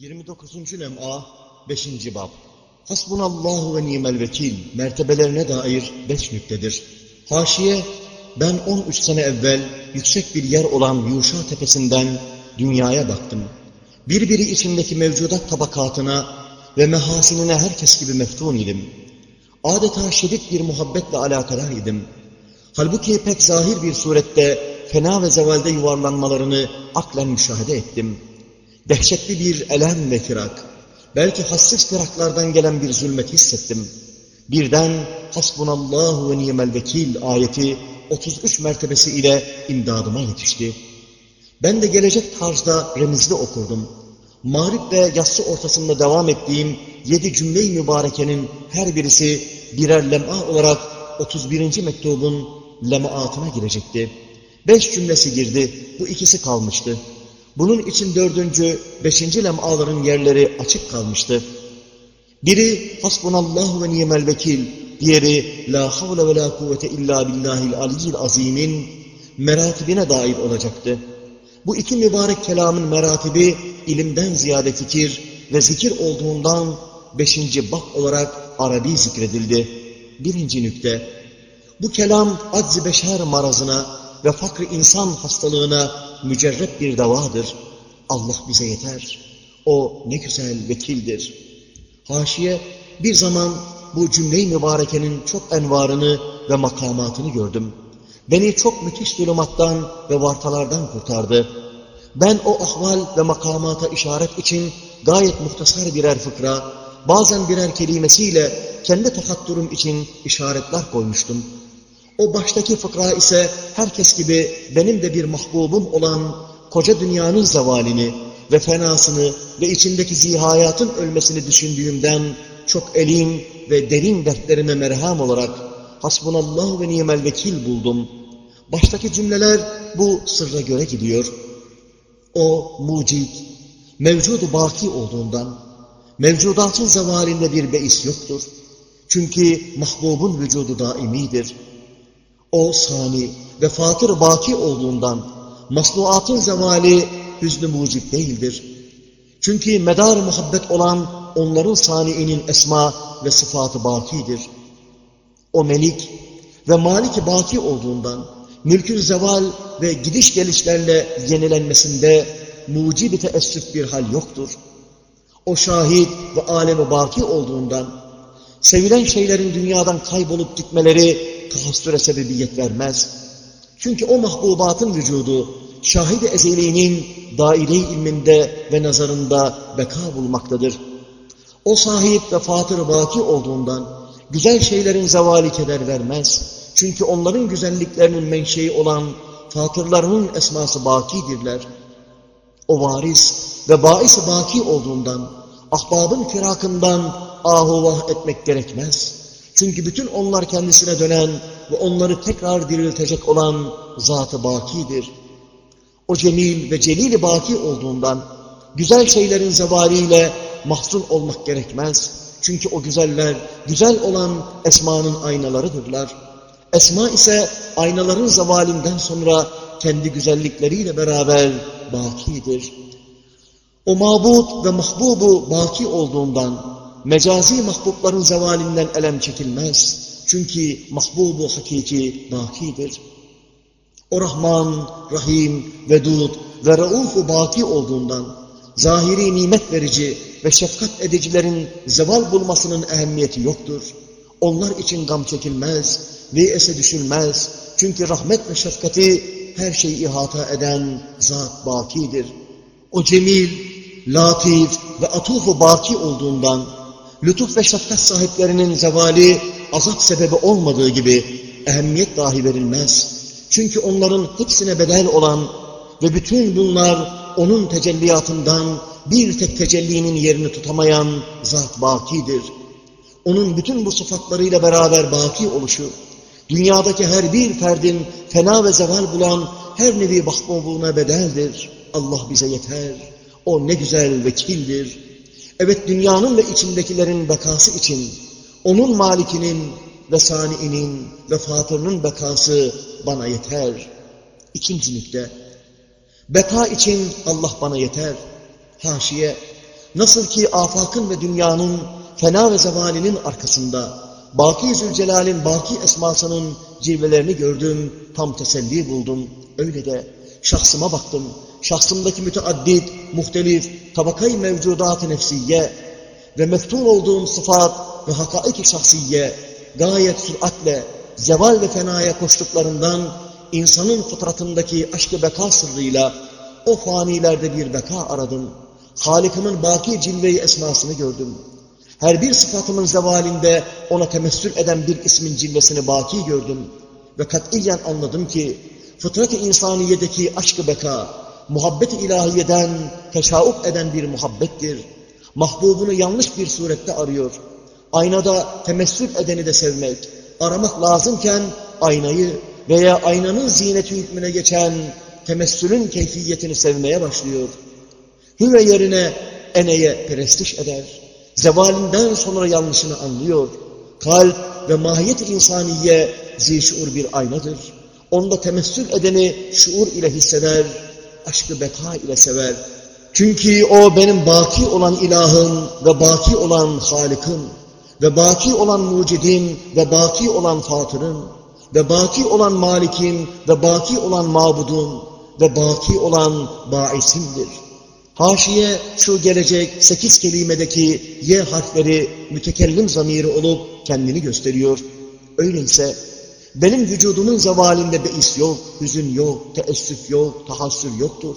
29. lem'a 5. bab Hasbunallahu ve nimel vekil mertebelerine dair 5 nüktedir. Haşiye ben 13 sene evvel yüksek bir yer olan Yuşa tepesinden dünyaya baktım. Birbiri içindeki mevcudat tabakatına ve mehasinine herkes gibi meftun idim. Adeta şiddet bir muhabbetle alakadar idim. Halbuki pek zahir bir surette fena ve zevalde yuvarlanmalarını aklen müşahede ettim.'' Dehşetli bir elem ve firak, belki hassiz firaklardan gelen bir zulmet hissettim. Birden hasbunallahu ve nimel vekil ayeti 33 mertebesi ile imdadıma yetişti. Ben de gelecek tarzda remizli okurdum. Mağrib ve yassı ortasında devam ettiğim yedi cümle-i mübarekenin her birisi birer lem'a olarak 31. mektubun lem'atına girecekti. Beş cümlesi girdi, bu ikisi kalmıştı. Bunun için dördüncü, beşinci lem'aların yerleri açık kalmıştı. Biri hasbunallahu ve niyemel vekil, diğeri la havle ve la kuvvete illa billahil aliyyil azimin meratibine dair olacaktı. Bu iki mübarek kelamın meratibi ilimden ziyade fikir ve zikir olduğundan beşinci bak olarak Arabi zikredildi. Birinci nükte, bu kelam acz beşer marazına ve fakr insan hastalığına mücerret bir davadır. Allah bize yeter. O ne güzel vekildir. Haşiye bir zaman bu cümle-i mübarekenin çok envarını ve makamatını gördüm. Beni çok müthiş zulümattan ve vartalardan kurtardı. Ben o ahval ve makamata işaret için gayet muhtasar birer fıkra, bazen birer kelimesiyle kendi takatturum için işaretler koymuştum. O baştaki fıkra ise herkes gibi benim de bir mahbubum olan koca dünyanın zevalini ve fenasını ve içindeki zihayatın ölmesini düşündüğümden çok elim ve derin dertlerime merham olarak hasbunallahu ve nimel vekil buldum. Baştaki cümleler bu sırra göre gidiyor. O mucid, mevcudu baki olduğundan, mevcudatın zevalinde bir beis yoktur. Çünkü mahbubun vücudu daimidir. O sani ve fatır baki olduğundan masnuatın zemali hüznü mucib değildir. Çünkü medar muhabbet olan onların saniinin esma ve sıfatı bakidir. O melik ve malik baki olduğundan mülkün zeval ve gidiş gelişlerle yenilenmesinde mucibi teessüf bir hal yoktur. O şahit ve alemi baki olduğundan sevilen şeylerin dünyadan kaybolup gitmeleri tahassüre sebebiyet vermez. Çünkü o mahbubatın vücudu şahid-i ezeliğinin daire ilminde ve nazarında beka bulmaktadır. O sahip ve fatır baki olduğundan güzel şeylerin zevali keder vermez. Çünkü onların güzelliklerinin menşei olan fatırlarının esması bakidirler. O varis ve baisi baki olduğundan ahbabın firakından ahuvah etmek gerekmez. Çünkü bütün onlar kendisine dönen ve onları tekrar diriltecek olan zat-ı bakidir. O cemil ve celil baki olduğundan güzel şeylerin zevaliyle mahzun olmak gerekmez. Çünkü o güzeller güzel olan esmanın aynalarıdırlar. Esma ise aynaların zevalinden sonra kendi güzellikleriyle beraber bakidir. O mabut ve mahbubu baki olduğundan mecazi mahbubların zevalinden elem çekilmez. Çünkü mahbubu hakiki bakidir. O Rahman, Rahim, Vedud ve Raufu baki olduğundan zahiri nimet verici ve şefkat edicilerin zeval bulmasının ehemmiyeti yoktur. Onlar için gam çekilmez, ese düşülmez. Çünkü rahmet ve şefkati her şeyi ihata eden zat bakidir. O cemil, latif ve atufu baki olduğundan lütuf ve şefkat sahiplerinin zevali azap sebebi olmadığı gibi ehemmiyet dahi verilmez. Çünkü onların hepsine bedel olan ve bütün bunlar onun tecelliyatından bir tek tecellinin yerini tutamayan zat bakidir. Onun bütün bu sıfatlarıyla beraber baki oluşu, dünyadaki her bir ferdin fena ve zeval bulan her nevi mahbubuna bedeldir. Allah bize yeter. O ne güzel vekildir. Evet dünyanın ve içindekilerin bekası için onun malikinin ve saniinin ve fatırının bekası bana yeter. İkinci nükte. Beka için Allah bana yeter. Haşiye. Nasıl ki afakın ve dünyanın fena ve zevalinin arkasında Baki Zülcelal'in baki esmasının cilvelerini gördüm, tam teselli buldum. Öyle de şahsıma baktım. Şahsımdaki müteaddit, muhtelif, tabakayı mevcudat-ı nefsiye ve meftun olduğum sıfat ve hakaik-i şahsiye gayet süratle zeval ve fenaya koştuklarından insanın fıtratındaki aşk-ı beka sırrıyla o fanilerde bir beka aradım. Halik'imin baki cilve-i esmasını gördüm. Her bir sıfatımın zevalinde ona temessül eden bir ismin cilvesini baki gördüm. Ve katiyen anladım ki fıtrat-ı insaniyedeki aşk-ı beka, muhabbet-i ilahiyeden teşauk eden bir muhabbettir. Mahbubunu yanlış bir surette arıyor. Aynada temessül edeni de sevmek, aramak lazımken aynayı veya aynanın ziyneti hükmüne geçen temessülün keyfiyetini sevmeye başlıyor. Hüve yerine eneye perestiş eder. Zevalinden sonra yanlışını anlıyor. Kalp ve mahiyet insaniye zişur bir aynadır. Onda temessül edeni şuur ile hisseder, aşkı beka ile sever. Çünkü o benim baki olan ilahım ve baki olan Halik'im ve baki olan mucidin ve baki olan fatırın ve baki olan malikin ve baki olan mabudun ve baki olan baisimdir. Haşiye şu gelecek sekiz kelimedeki Y harfleri mütekellim zamiri olup kendini gösteriyor. Öyleyse benim vücudumun zevalinde beis yok, hüzün yok, teessüf yok, tahassür yoktur.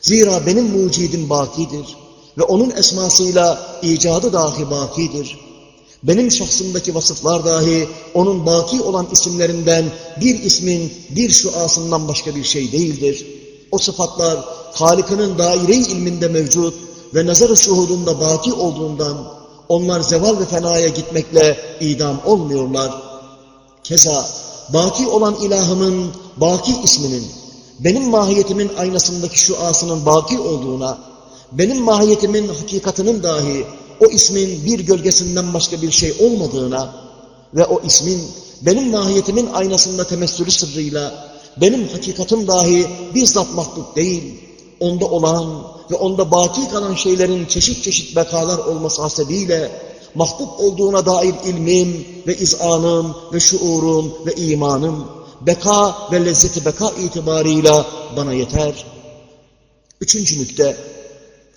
Zira benim mucidim bakidir ve onun esmasıyla icadı dahi bakidir. Benim şahsımdaki vasıflar dahi onun baki olan isimlerinden bir ismin bir şuasından başka bir şey değildir. O sıfatlar Halık'ının daire ilminde mevcut ve nazar-ı şuhudunda baki olduğundan onlar zeval ve fenaya gitmekle idam olmuyorlar. Keza baki olan ilahımın baki isminin benim mahiyetimin aynasındaki şuasının baki olduğuna, benim mahiyetimin hakikatinin dahi o ismin bir gölgesinden başka bir şey olmadığına ve o ismin benim mahiyetimin aynasında temessülü sırrıyla benim hakikatim dahi bizzat mahluk değil, onda olan ve onda baki kalan şeylerin çeşit çeşit bekalar olması hasebiyle mahluk olduğuna dair ilmim ve izanım ve şuurum ve imanım beka ve lezzeti beka itibarıyla bana yeter. Üçüncü nükte,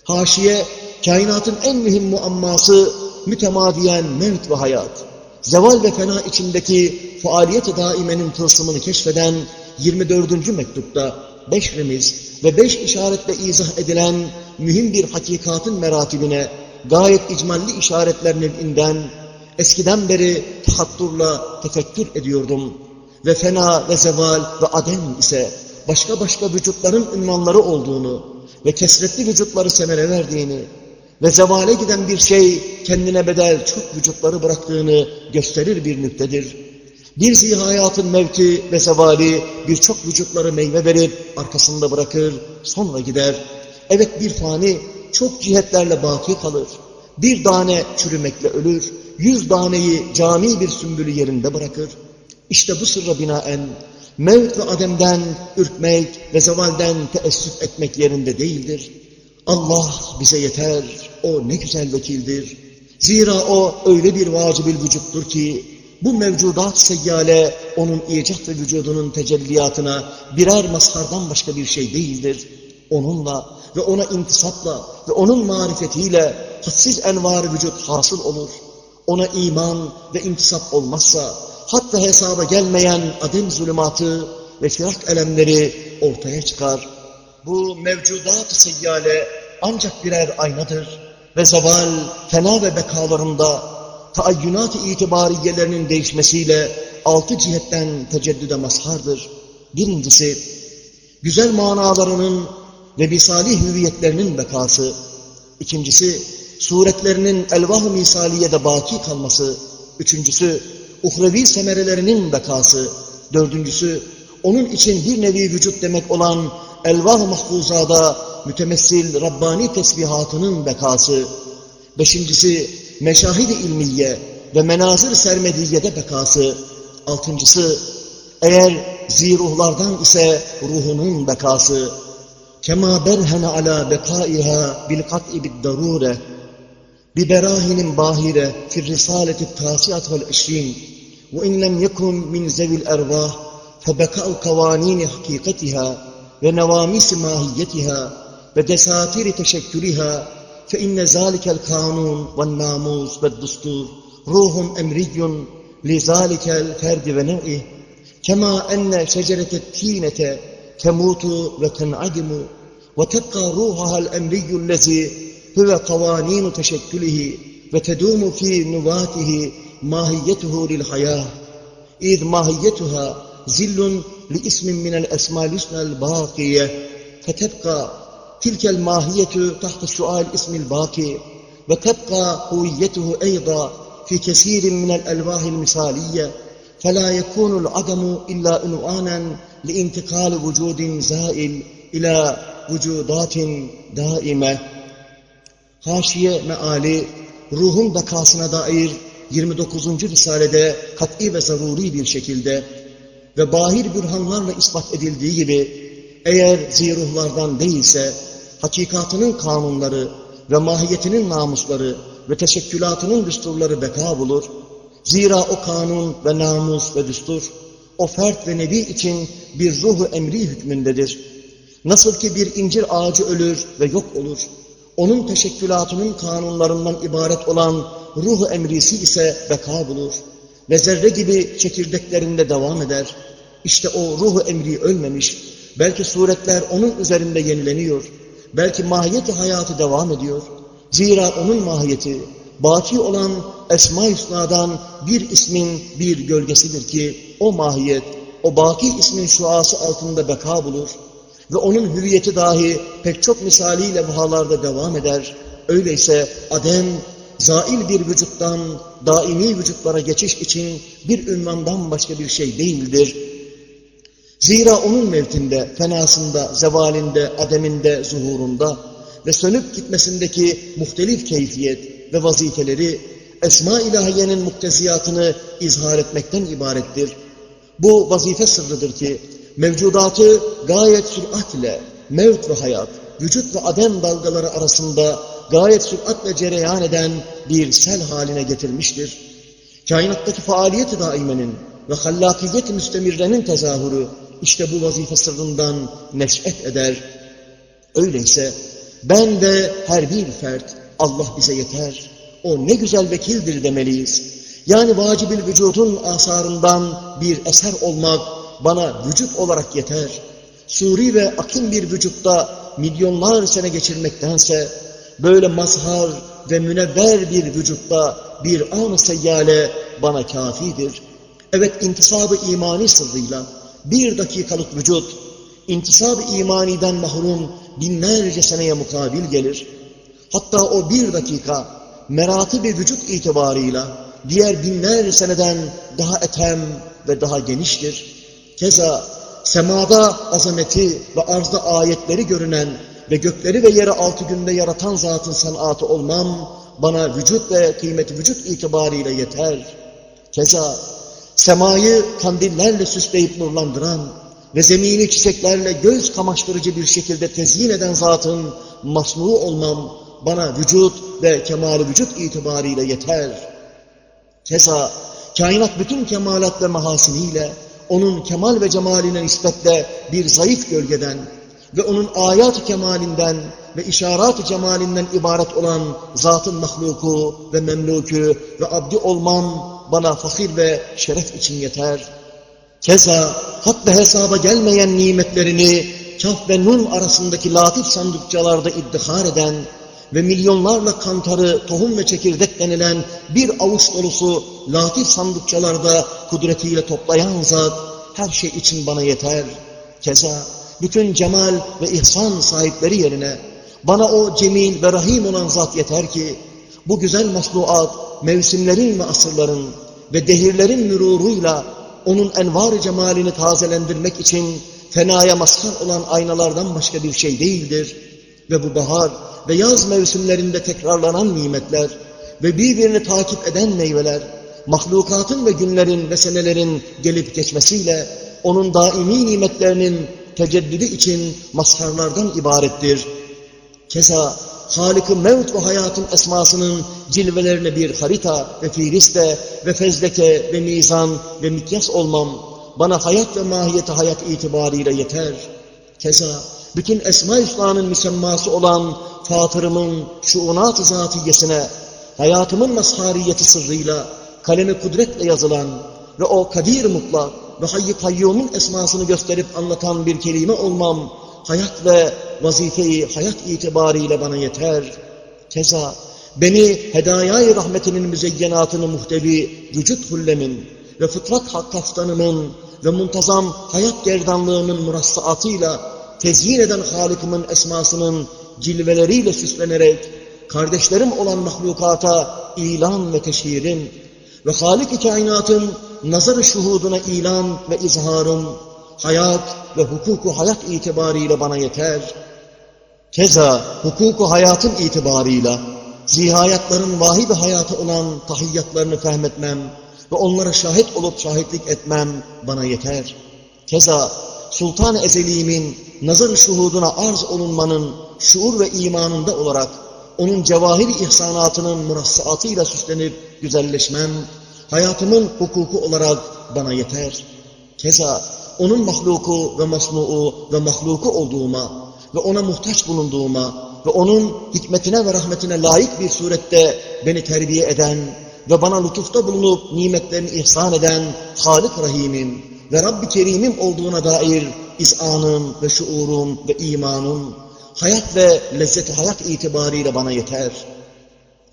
haşiye kainatın en mühim muamması mütemadiyen mevt ve hayat. Zeval ve fena içindeki faaliyet-i daimenin tılsımını keşfeden 24. mektupta beş remiz ve beş işaretle izah edilen mühim bir hakikatın meratibine gayet icmalli işaretler nevinden eskiden beri tahatturla tefekkür ediyordum. Ve fena ve zeval ve adem ise başka başka vücutların ünvanları olduğunu ve kesretli vücutları semere verdiğini ve zevale giden bir şey kendine bedel çok vücutları bıraktığını gösterir bir nüktedir. Bir zihayatın mevki ve zevali birçok vücutları meyve verip arkasında bırakır, sonra gider. Evet bir fani çok cihetlerle baki kalır. Bir tane çürümekle ölür, yüz taneyi cami bir sümbülü yerinde bırakır. İşte bu sırra binaen mevt ve ademden ürkmek ve zevalden teessüf etmek yerinde değildir. Allah bize yeter, o ne güzel vekildir. Zira o öyle bir vacibül vücuttur ki, bu mevcudat seyyale onun icat ve vücudunun tecelliyatına birer mazhardan başka bir şey değildir. Onunla ve ona intisapla ve onun marifetiyle hadsiz envar vücut hasıl olur. Ona iman ve intisap olmazsa hatta hesaba gelmeyen adem zulümatı ve firak elemleri ortaya çıkar. Bu mevcudat seyyale ancak birer aynadır ve zeval, fena ve bekalarında taayyünat-ı itibariyelerinin değişmesiyle altı cihetten teceddüde mazhardır. Birincisi, güzel manalarının ve bisali hüviyetlerinin bekası. İkincisi, suretlerinin elvah-ı misaliyede baki kalması. Üçüncüsü, uhrevi semerelerinin bekası. Dördüncüsü, onun için bir nevi vücut demek olan elvah-ı mahfuzada mütemessil Rabbani tesbihatının bekası. Beşincisi, meşahid-i ilmiye ve menazır sermediyede bekası. Altıncısı, eğer ziruhlardan ise ruhunun bekası. Ala bekaiha bil kat'i bid darure ببراهن باهرة في الرسالة التاسعة والعشرين وإن لم يكن من ذوي الأرواح فبكاء قوانين حقيقتها ونواميس ماهيتها ودساتير تشكلها فإن ذلك القانون والناموس والدستور روح أمري لذلك الفرد ونوعه كما أن شجرة التينة تموت وتنعدم وتبقى روحها الأمري الذي هو قوانين تشكله وتدوم في نواته ماهيته للحياة. إذ ماهيتها زل لاسم من الأسماء الحسنى الباقية. فتبقى تلك الماهية تحت سؤال اسم الباقي. وتبقى هويته أيضا في كثير من الألواح المثالية. فلا يكون العدم إلا عنوانا لانتقال وجود زائل إلى vücudat daime. Haşiye meali, ruhun bekasına dair 29. Risalede kat'i ve zaruri bir şekilde ve bahir bürhanlarla ispat edildiği gibi, eğer ziruhlardan değilse, hakikatının kanunları ve mahiyetinin namusları ve teşekkülatının düsturları beka bulur. Zira o kanun ve namus ve düstur, o fert ve nebi için bir ruhu emri hükmündedir. Nasıl ki bir incir ağacı ölür ve yok olur, onun teşekkülatının kanunlarından ibaret olan ruhu emrisi ise beka bulur ve zerre gibi çekirdeklerinde devam eder. İşte o ruhu emri ölmemiş, belki suretler onun üzerinde yenileniyor, belki mahiyeti hayatı devam ediyor. Zira onun mahiyeti, baki olan Esma-i Hüsna'dan bir ismin bir gölgesidir ki, o mahiyet, o baki ismin şuası altında beka bulur ve onun hüviyeti dahi pek çok misaliyle vahalarda devam eder. Öyleyse Adem, zail bir vücuttan daimi vücutlara geçiş için bir ünvandan başka bir şey değildir. Zira onun mevtinde, fenasında, zevalinde, ademinde, zuhurunda ve sönüp gitmesindeki muhtelif keyfiyet ve vazifeleri Esma ilahiyenin mukteziyatını izhar etmekten ibarettir. Bu vazife sırrıdır ki mevcudatı gayet sürat ile mevt ve hayat, vücut ve adem dalgaları arasında gayet süratle cereyan eden bir sel haline getirmiştir. Kainattaki faaliyeti daimenin ve hallakiyet-i müstemirrenin tezahürü işte bu vazife sırrından neş'et eder. Öyleyse ben de her bir fert Allah bize yeter. O ne güzel vekildir demeliyiz. Yani vacibil vücudun asarından bir eser olmak bana vücut olarak yeter. Suri ve akın bir vücutta milyonlar sene geçirmektense böyle mazhar ve münevver bir vücutta bir an seyyale bana kafidir. Evet intisabı imani sırrıyla bir dakikalık vücut, intisab-ı imaniden mahrum binlerce seneye mukabil gelir. Hatta o bir dakika meratı bir vücut itibarıyla diğer binler seneden daha etem ve daha geniştir. Keza semada azameti ve arzda ayetleri görünen ve gökleri ve yeri altı günde yaratan zatın sanatı olmam bana vücut ve kıymeti vücut itibariyle yeter. Keza semayı kandillerle süsleyip nurlandıran ve zemini çiçeklerle göz kamaştırıcı bir şekilde tezyin eden zatın masnuğu olmam bana vücut ve kemal vücut itibariyle yeter. Keza kainat bütün kemalat ve mahasiniyle onun kemal ve cemaline nispetle bir zayıf gölgeden ve onun ayat-ı kemalinden ve işarat-ı cemalinden ibaret olan zatın mahluku ve memluku ve abdi olmam bana fakir ve şeref için yeter. Keza hatta hesaba gelmeyen nimetlerini kaf ve nun arasındaki latif sandıkçalarda iddihar eden ve milyonlarla kantarı, tohum ve çekirdek denilen bir avuç dolusu latif sandıkçalarda kudretiyle toplayan zat her şey için bana yeter. Keza bütün cemal ve ihsan sahipleri yerine bana o cemil ve rahim olan zat yeter ki bu güzel masnuat mevsimlerin ve asırların ve dehirlerin müruruyla onun envar cemalini tazelendirmek için fenaya mazhar olan aynalardan başka bir şey değildir. Ve bu bahar ve yaz mevsimlerinde tekrarlanan nimetler ve birbirini takip eden meyveler, mahlukatın ve günlerin ve senelerin gelip geçmesiyle onun daimi nimetlerinin teceddüdü için mazharlardan ibarettir. Keza Halik-ı mevt ve hayatın esmasının cilvelerine bir harita ve firiste ve fezleke ve mizan ve mikyas olmam, bana hayat ve mahiyeti hayat itibariyle yeter. Keza bütün Esma-i Hüsna'nın müsemması olan Fatırımın şuunat-ı zatiyesine, hayatımın mazhariyeti sırrıyla, kalemi kudretle yazılan ve o kadir mutlak ve hayy kayyumun esmasını gösterip anlatan bir kelime olmam, hayat ve vazifeyi hayat itibariyle bana yeter. Keza beni hedayay rahmetinin müzeyyenatını muhtevi vücut hullemin ve fıtrat hak kaftanımın ve muntazam hayat gerdanlığının murassaatıyla tezyin eden Halık'ımın esmasının cilveleriyle süslenerek kardeşlerim olan mahlukata ilan ve teşhirim ve Halik-i kainatın nazar şuhuduna ilan ve izharım, hayat ve hukuku hayat itibariyle bana yeter. Keza hukuku hayatın itibarıyla zihayatların vahid hayatı olan tahiyyatlarını fehmetmem ve onlara şahit olup şahitlik etmem bana yeter. Keza Sultan-ı Ezeliğimin nazar şuhuduna arz olunmanın şuur ve imanında olarak onun cevahir ihsanatının murassaatıyla süslenip güzelleşmem, hayatımın hukuku olarak bana yeter. Keza onun mahluku ve masnuu ve mahluku olduğuma ve ona muhtaç bulunduğuma ve onun hikmetine ve rahmetine layık bir surette beni terbiye eden ve bana lütufta bulunup nimetlerini ihsan eden Halik Rahim'im ve Rabbi Kerim'im olduğuna dair izanım ve şuurum ve imanım, hayat ve lezzeti hayat itibariyle bana yeter.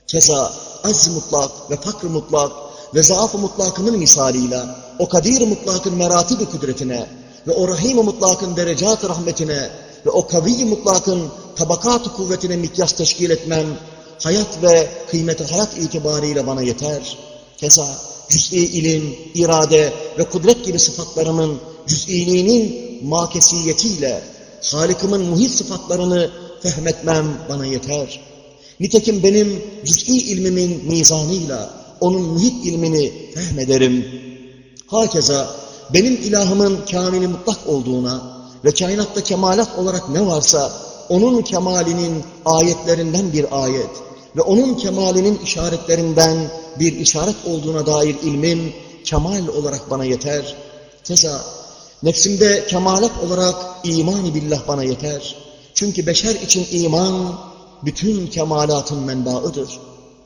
Keza azz mutlak ve fakr mutlak ve zaaf-ı mutlakının misaliyle o kadir mutlakın meratibi kudretine ve o rahim mutlakın derecat rahmetine ve o kavi mutlakın tabakat kuvvetine mikyas teşkil etmem, hayat ve kıymeti hayat itibariyle bana yeter. Keza cüz'i ilim, irade ve kudret gibi sıfatlarımın cüz'iliğinin makesiyetiyle Halik'imin muhit sıfatlarını fehmetmem bana yeter. Nitekim benim cüz'i ilmimin mizanıyla onun muhit ilmini fehmederim. Hakeza benim ilahımın kamili mutlak olduğuna ve kainatta kemalat olarak ne varsa onun kemalinin ayetlerinden bir ayet ve onun kemalinin işaretlerinden bir işaret olduğuna dair ilmim kemal olarak bana yeter. Keza nefsimde kemalat olarak iman billah bana yeter. Çünkü beşer için iman bütün kemalatın menbaıdır.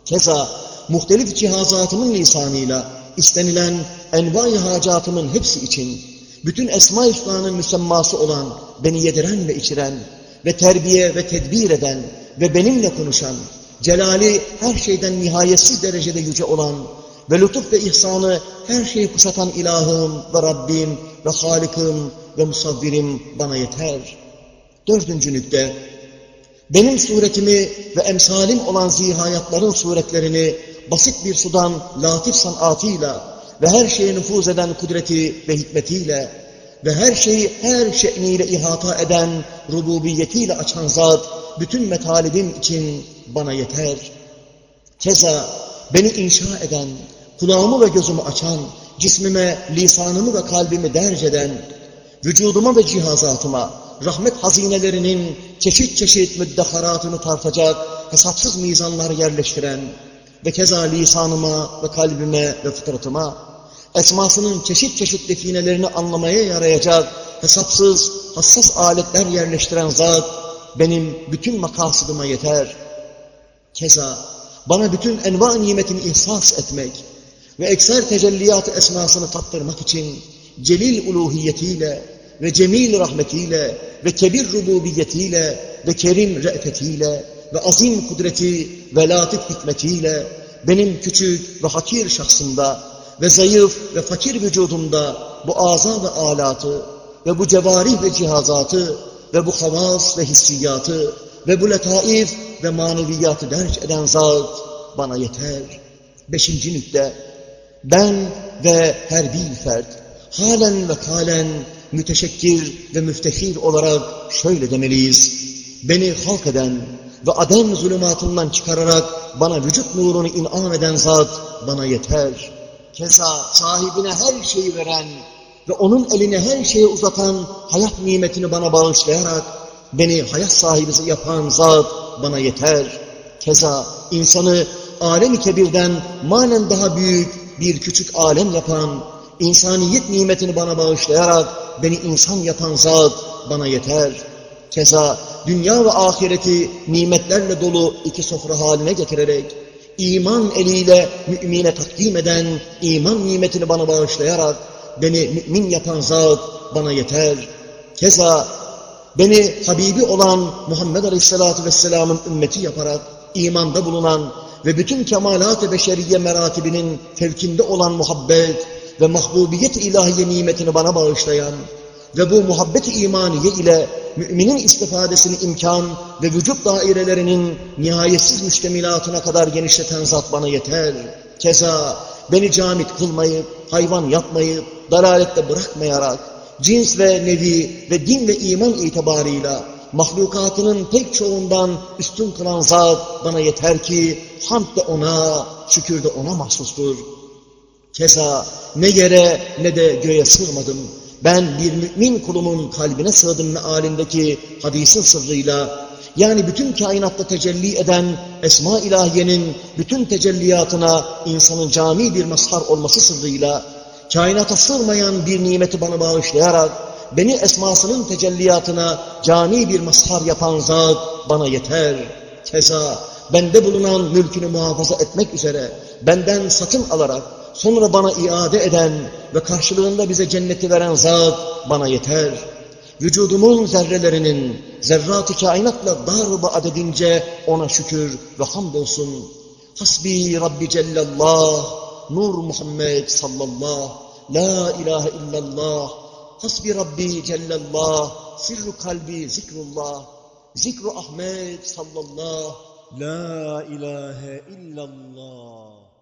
Keza muhtelif cihazatımın lisanıyla istenilen envai hacatımın hepsi için bütün Esma-i Hüsna'nın müsemması olan beni yediren ve içiren ve terbiye ve tedbir eden ve benimle konuşan, celali her şeyden nihayetsiz derecede yüce olan ve lütuf ve ihsanı her şeyi kuşatan ilahım ve Rabbim ve Halik'im ve Musavvirim bana yeter. Dördüncü nükte, benim suretimi ve emsalim olan zihayatların suretlerini basit bir sudan latif sanatıyla ve her şeye nüfuz eden kudreti ve hikmetiyle ve her şeyi her şekliyle ihata eden rububiyetiyle açan zat bütün metalibim için bana yeter. Keza beni inşa eden, kulağımı ve gözümü açan, cismime, lisanımı ve kalbimi derc eden, vücuduma ve cihazatıma, rahmet hazinelerinin çeşit çeşit müddeharatını tartacak hesapsız mizanlar yerleştiren ve keza lisanıma ve kalbime ve fıtratıma esmasının çeşit çeşit definelerini anlamaya yarayacak hesapsız hassas aletler yerleştiren zat benim bütün makasıdıma yeter. Keza bana bütün enva nimetini ihsas etmek ve ekser tecelliyat esmasını tattırmak için celil uluhiyetiyle ve cemil rahmetiyle ve kebir rububiyetiyle ve kerim re'fetiyle ve azim kudreti ve latif hikmetiyle benim küçük ve hakir şahsımda ve zayıf ve fakir vücudumda bu aza ve alatı ve bu cevarih ve cihazatı ve bu havas ve hissiyatı ve bu letaif ve maneviyatı derc eden zat bana yeter. Beşinci nükte, ben ve her bir fert halen ve kalen müteşekkir ve müftehir olarak şöyle demeliyiz. Beni halk eden ve adem zulümatından çıkararak bana vücut nurunu inam eden zat bana yeter. Keza sahibine her şeyi veren ve onun eline her şeyi uzatan hayat nimetini bana bağışlayarak beni hayat sahibisi yapan zat bana yeter. Keza insanı alem-i kebirden manen daha büyük bir küçük alem yapan, insaniyet nimetini bana bağışlayarak beni insan yapan zat bana yeter. Keza dünya ve ahireti nimetlerle dolu iki sofra haline getirerek, iman eliyle mümine takdim eden iman nimetini bana bağışlayarak, beni mümin yapan zat bana yeter. Keza beni Habibi olan Muhammed Aleyhisselatü Vesselam'ın ümmeti yaparak, imanda bulunan ve bütün kemalat-ı beşeriye meratibinin fevkinde olan muhabbet ve mahbubiyet ilahiye nimetini bana bağışlayan ve bu muhabbet-i imaniye ile müminin istifadesini imkan ve vücut dairelerinin nihayetsiz müştemilatına kadar genişleten zat bana yeter. Keza beni camit kılmayıp, hayvan yapmayıp, dalalette bırakmayarak, cins ve nevi ve din ve iman itibarıyla mahlukatının pek çoğundan üstün kılan zat bana yeter ki hamd de ona, şükür de ona mahsustur. Keza ne yere ne de göğe sığmadım. Ben bir mümin kulumun kalbine sığdım mealindeki hadisin sırrıyla, yani bütün kainatta tecelli eden Esma ilahiyenin bütün tecelliyatına insanın cami bir mazhar olması sırrıyla, kainata sığmayan bir nimeti bana bağışlayarak, beni esmasının tecelliyatına cami bir mazhar yapan zat bana yeter. Keza bende bulunan mülkünü muhafaza etmek üzere, benden satın alarak, sonra bana iade eden ve karşılığında bize cenneti veren zat bana yeter. Vücudumun zerrelerinin zerrat-ı kainatla darba adedince ona şükür ve hamdolsun. Hasbi Rabbi Cellallah, نور محمد صلى الله لا إله إلا الله. حسب ربي جل الله سر قلبي ذكر الله. ذكر أحمد صلى الله لا إله إلا الله.